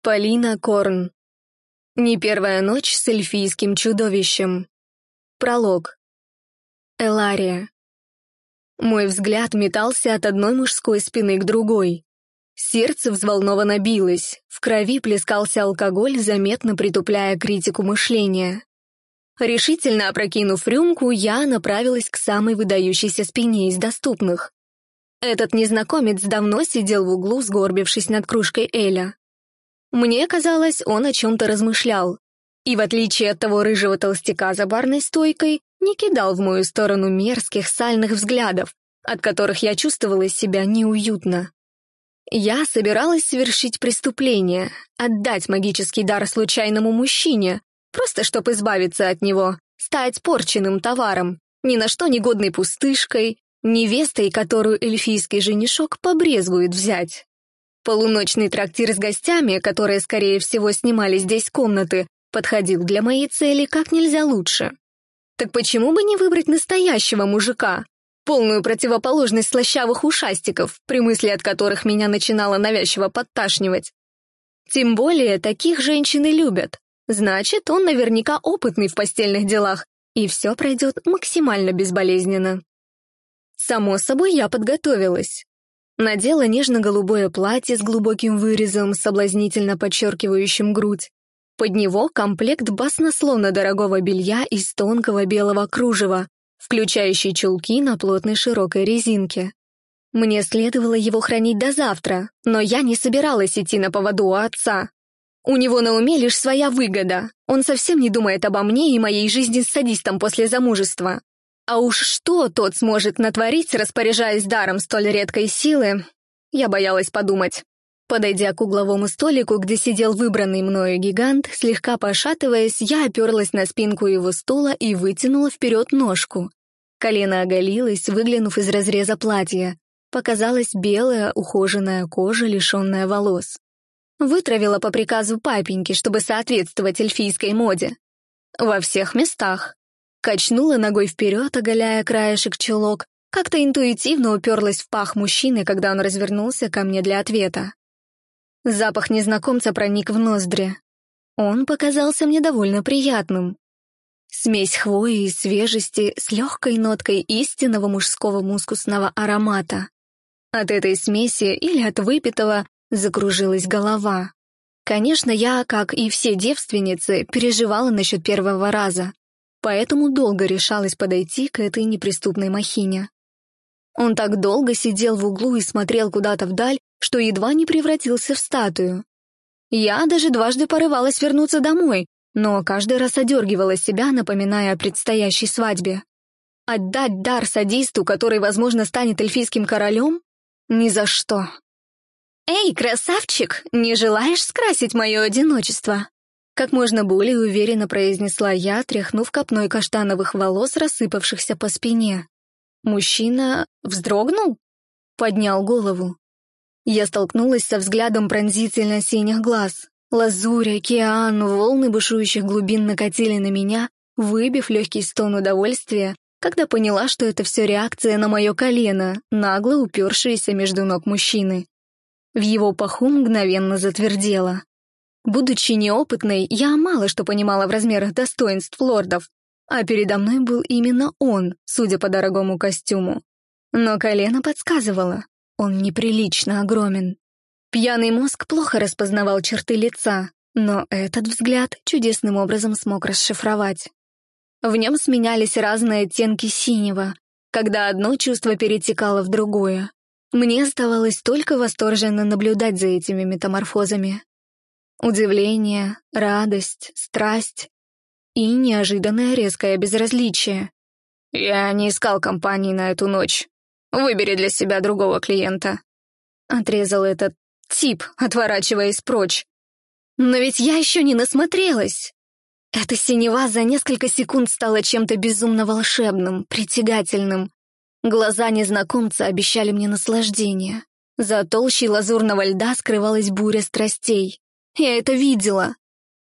Полина Корн. Не первая ночь с эльфийским чудовищем. Пролог. Элария. Мой взгляд метался от одной мужской спины к другой. Сердце взволнованно билось, в крови плескался алкоголь, заметно притупляя критику мышления. Решительно опрокинув рюмку, я направилась к самой выдающейся спине из доступных. Этот незнакомец давно сидел в углу, сгорбившись над кружкой Эля. Мне казалось, он о чем-то размышлял, и, в отличие от того рыжего толстяка за барной стойкой, не кидал в мою сторону мерзких сальных взглядов, от которых я чувствовала себя неуютно. Я собиралась совершить преступление, отдать магический дар случайному мужчине, просто чтобы избавиться от него, стать порченным товаром, ни на что негодной пустышкой, невестой, которую эльфийский женишок побрезгует взять. Полуночный трактир с гостями, которые, скорее всего, снимали здесь комнаты, подходил для моей цели как нельзя лучше. Так почему бы не выбрать настоящего мужика? Полную противоположность слащавых ушастиков, при мысли от которых меня начинало навязчиво подташнивать. Тем более, таких женщины любят. Значит, он наверняка опытный в постельных делах, и все пройдет максимально безболезненно. Само собой, я подготовилась. Надела нежно-голубое платье с глубоким вырезом, соблазнительно подчеркивающим грудь. Под него комплект баснословно дорогого белья из тонкого белого кружева, включающий чулки на плотной широкой резинке. Мне следовало его хранить до завтра, но я не собиралась идти на поводу у отца. У него на уме лишь своя выгода. Он совсем не думает обо мне и моей жизни с садистом после замужества. А уж что тот сможет натворить, распоряжаясь даром столь редкой силы, я боялась подумать. Подойдя к угловому столику, где сидел выбранный мною гигант, слегка пошатываясь, я оперлась на спинку его стула и вытянула вперед ножку. Колено оголилось, выглянув из разреза платья. Показалась белая, ухоженная кожа, лишенная волос. Вытравила по приказу папеньки, чтобы соответствовать эльфийской моде. Во всех местах. Качнула ногой вперед, оголяя краешек чулок, как-то интуитивно уперлась в пах мужчины, когда он развернулся ко мне для ответа. Запах незнакомца проник в ноздри. Он показался мне довольно приятным. Смесь хвои и свежести с легкой ноткой истинного мужского мускусного аромата. От этой смеси или от выпитого закружилась голова. Конечно, я, как и все девственницы, переживала насчет первого раза поэтому долго решалась подойти к этой неприступной махине. Он так долго сидел в углу и смотрел куда-то вдаль, что едва не превратился в статую. Я даже дважды порывалась вернуться домой, но каждый раз одергивала себя, напоминая о предстоящей свадьбе. Отдать дар садисту, который, возможно, станет эльфийским королем? Ни за что. «Эй, красавчик, не желаешь скрасить мое одиночество?» Как можно более уверенно произнесла я, тряхнув копной каштановых волос, рассыпавшихся по спине. Мужчина вздрогнул? Поднял голову. Я столкнулась со взглядом пронзительно синих глаз. Лазурь, океан, волны бушующих глубин накатили на меня, выбив легкий стон удовольствия, когда поняла, что это все реакция на мое колено, нагло упершееся между ног мужчины. В его паху мгновенно затвердело. Будучи неопытной, я мало что понимала в размерах достоинств лордов, а передо мной был именно он, судя по дорогому костюму. Но колено подсказывало, он неприлично огромен. Пьяный мозг плохо распознавал черты лица, но этот взгляд чудесным образом смог расшифровать. В нем сменялись разные оттенки синего, когда одно чувство перетекало в другое. Мне оставалось только восторженно наблюдать за этими метаморфозами. Удивление, радость, страсть и неожиданное резкое безразличие. «Я не искал компании на эту ночь. Выбери для себя другого клиента», — отрезал этот тип, отворачиваясь прочь. «Но ведь я еще не насмотрелась!» Эта синева за несколько секунд стала чем-то безумно волшебным, притягательным. Глаза незнакомца обещали мне наслаждение. За толщей лазурного льда скрывалась буря страстей. Я это видела.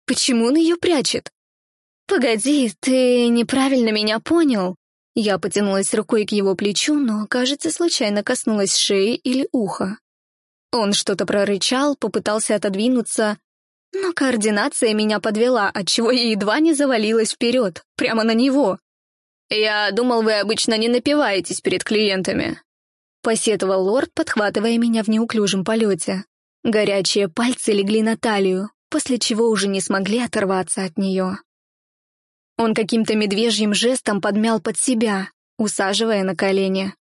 Почему он ее прячет? Погоди, ты неправильно меня понял. Я потянулась рукой к его плечу, но, кажется, случайно коснулась шеи или уха. Он что-то прорычал, попытался отодвинуться, Но координация меня подвела, отчего я едва не завалилась вперед, прямо на него. «Я думал, вы обычно не напиваетесь перед клиентами», — посетовал лорд, подхватывая меня в неуклюжем полете. Горячие пальцы легли на талию, после чего уже не смогли оторваться от нее. Он каким-то медвежьим жестом подмял под себя, усаживая на колени.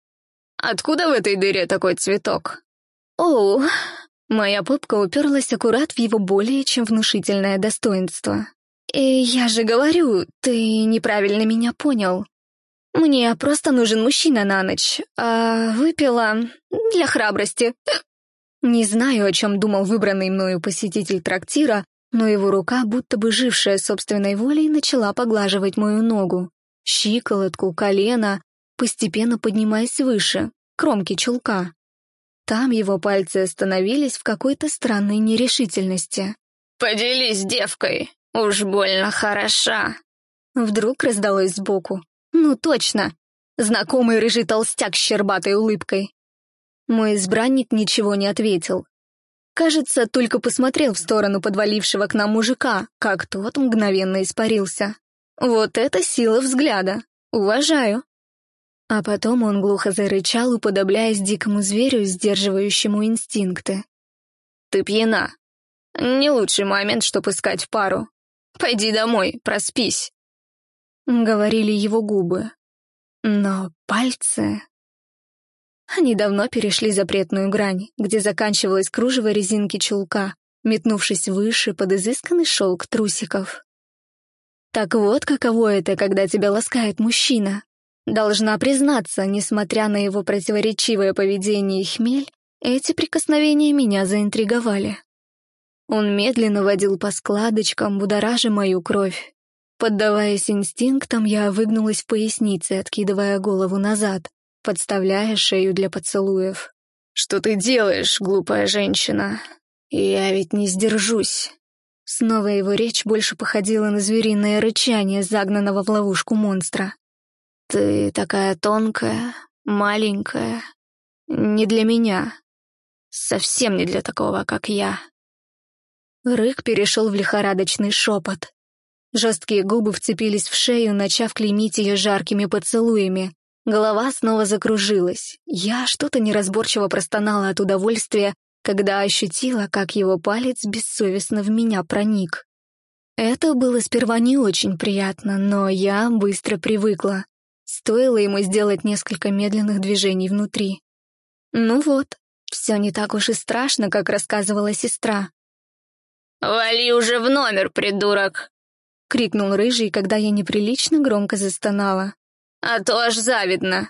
«Откуда в этой дыре такой цветок?» «Оу...» Моя попка уперлась аккурат в его более чем внушительное достоинство. «И я же говорю, ты неправильно меня понял. Мне просто нужен мужчина на ночь, а выпила для храбрости». Не знаю, о чем думал выбранный мною посетитель трактира, но его рука, будто бы жившая собственной волей, начала поглаживать мою ногу, щиколотку, колено, постепенно поднимаясь выше, кромки чулка. Там его пальцы остановились в какой-то странной нерешительности. «Поделись девкой, уж больно хороша!» Вдруг раздалось сбоку. «Ну точно! Знакомый рыжий толстяк с щербатой улыбкой. Мой избранник ничего не ответил. Кажется, только посмотрел в сторону подвалившего к нам мужика, как тот мгновенно испарился. Вот это сила взгляда. Уважаю. А потом он глухо зарычал, уподобляясь дикому зверю, сдерживающему инстинкты. «Ты пьяна. Не лучший момент, чтобы искать пару. Пойди домой, проспись», — говорили его губы. Но пальцы... Они давно перешли запретную грань, где заканчивалась кружево резинки чулка, метнувшись выше под изысканный шелк трусиков. Так вот, каково это, когда тебя ласкает мужчина. Должна признаться, несмотря на его противоречивое поведение и хмель, эти прикосновения меня заинтриговали. Он медленно водил по складочкам, будоража мою кровь. Поддаваясь инстинктам, я выгнулась в пояснице, откидывая голову назад подставляя шею для поцелуев. «Что ты делаешь, глупая женщина? Я ведь не сдержусь». Снова его речь больше походила на звериное рычание, загнанного в ловушку монстра. «Ты такая тонкая, маленькая. Не для меня. Совсем не для такого, как я». Рык перешел в лихорадочный шепот. Жесткие губы вцепились в шею, начав клеймить ее жаркими поцелуями, Голова снова закружилась. Я что-то неразборчиво простонала от удовольствия, когда ощутила, как его палец бессовестно в меня проник. Это было сперва не очень приятно, но я быстро привыкла. Стоило ему сделать несколько медленных движений внутри. Ну вот, все не так уж и страшно, как рассказывала сестра. «Вали уже в номер, придурок!» — крикнул Рыжий, когда я неприлично громко застонала а то аж завидно.